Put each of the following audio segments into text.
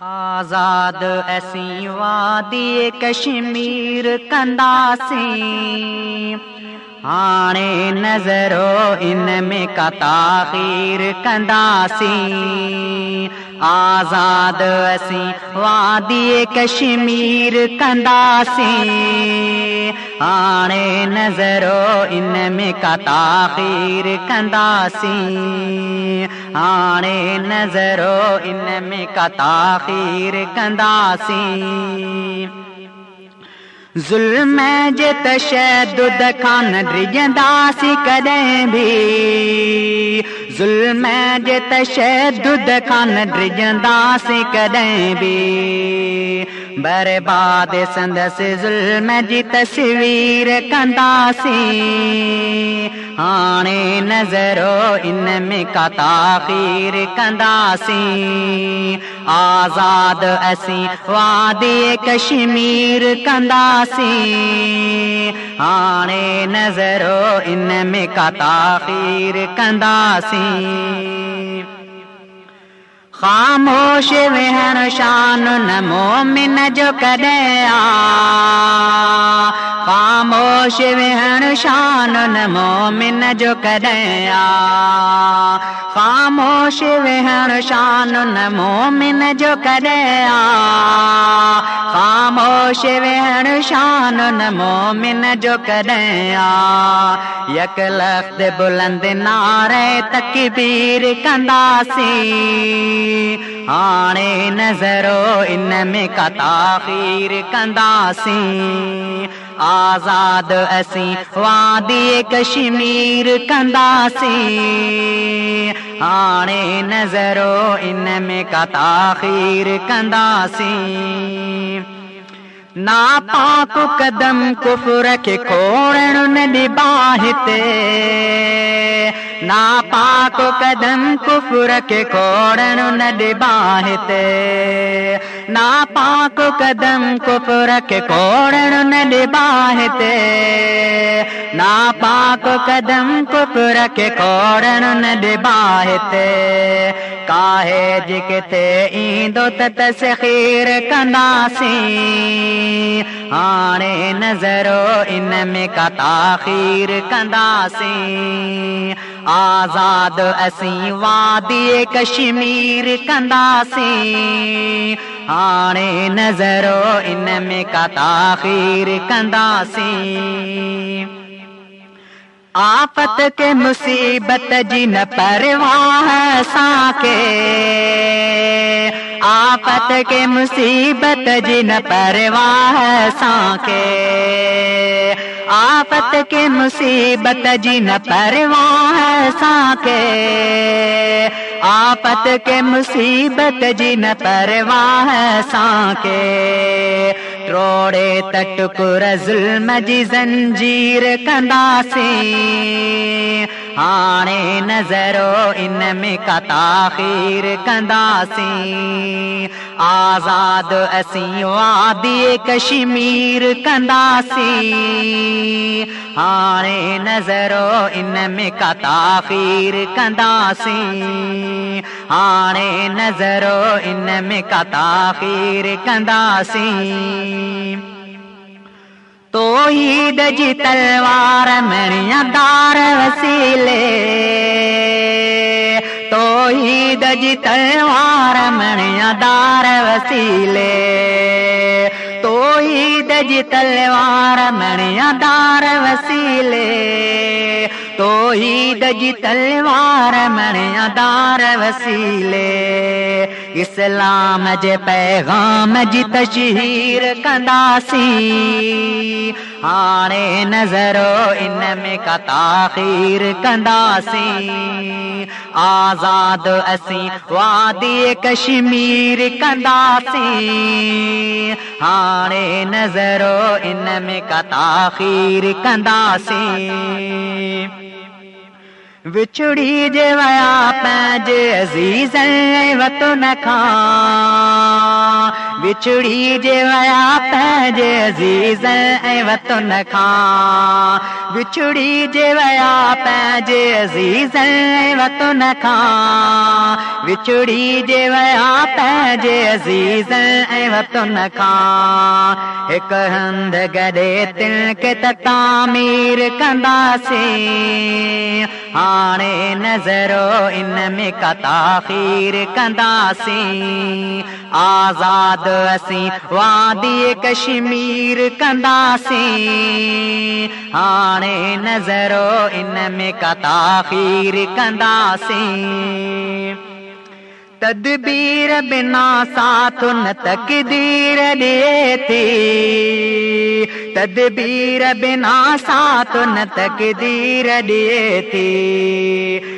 آزاد ایسی وادی کشمیر کندا آنے نظرو ان میں کا تاخیر کنداسی۔ آزاد ایسی وادی کشمیر کنداسی۔ آنے نظرو ان میں کا تاخیر کنداسی۔ آنے نظرو ان میں کا تاخیر کنداسی ظلم جے تشدد کان درجنداسی کریں بھی۔ ظلم جے تشدد کان درجنداسی کریں بھی۔ برباد سندس ظلم جی تصویر کنداسی آنے نظرو ان میں کا تاخیر کنداسی آزاد اسی وادی کشمیر کنداسی آنے نظرو ان میں کا تاخیر کنداسی خاموش وہن شان نمو من جو کدیا خاموش وہن شان نمو من جو کدیا خاموش وہن شان نمو من جو کدیا خاموش وہن شان نمو من جو کدیا یک لخت بلند نعرے تکبیر کنداسی آنے نظرو ان میں کا تاخیر کنداسی آزاد اسی وادی کشمیر کنداسی آنے نظرو ان میں کا تاخیر کنداسی نا پاک قدم کفر کے کوڑن نباہتے۔ نا پاک قدم کفر کے کوڑن نباہتے۔ نا پاک قدم کفر کے قدم کفر کے کوڑن نباہتے کاہے جکتے ایندو تتسخیر کنداسی آنے نظرو کا تاخیر آزاد اسی وادی کشمیر کنداسی آنے نظرو ان میں کا تاخیر کنداسی آفت کے مصیبت جن پرواہ ساکے۔ آفت کے مصیبت جن پرواہ ساکے۔ آفت کے مصیبت جن پرواہ ساکے۔ آفت کے مصیبت جن پرواہ ساکے۔ روڑے تٹکر ظلم جی زنجیر کنداسی آنے نظرو ان میں کا تاخیر کنداسی آزاد اسی وادی کشمیر کنداسی آنے نظرو ان میں کا تاخیر کنداسی آنے نظرو ان میں کا تاخیر کنداسی تو عید جی تلوار مریا دار وسیلے۔ تو عید جی تلوار مریا دار وسیلے۔ تو عید جی تلوار مریا دار وسیلے۔ تو عید جی تلوار مریا دار وسیلے۔ اسلام جے پیغام جی تشہیر کنداسی آنے نظرو ان میں کا تاخیر کنداسی آزاد اسی وادی کشمیر کنداسی آنے نظرو ان میں کا تاخیر کنداسی وچڑی جے ویا پنجے عزیز وطن کھاں وچڑی جے ویا پنجے عزیز وطن کھاں وچڑی جے ویا پنجے عزیز وطن کھاں وچڑی جے ویا پے عزیز اے وطن کان ہک ہند گڈے تن کے تعمیر کندا سے نظرو ان میں کا تاخیر کندا آزاد اسی وادی کشمیر کندا سے نظرو ان میں کا تاخیر کندا سے تدبیر بنا ساتھ نہ تقدیر لیے تدبیر بنا ساتھ نہ تقدیر لیے تھی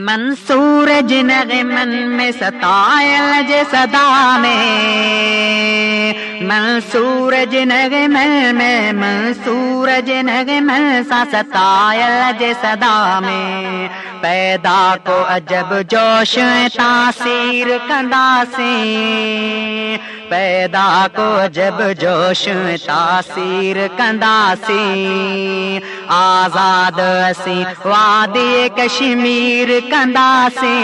من سورج نغمن میں ستائل جے صدا میں۔ من سورج نغمن میں من سورج نغمن سا ستائل جے صدا میں۔ پیدا کو عجب جوش تاثیر کنداسی پیدا کو عجب جوش تاثیر کنداسی آزاد اسی وادی کشمیر کنداسی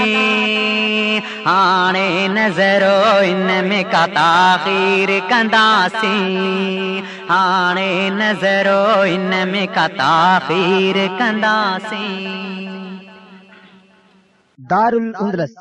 آنے نظرو ان میں کا تاخیر کنداسی آنے نظر ان میں کا تاخیر کنداسی دار الاندلس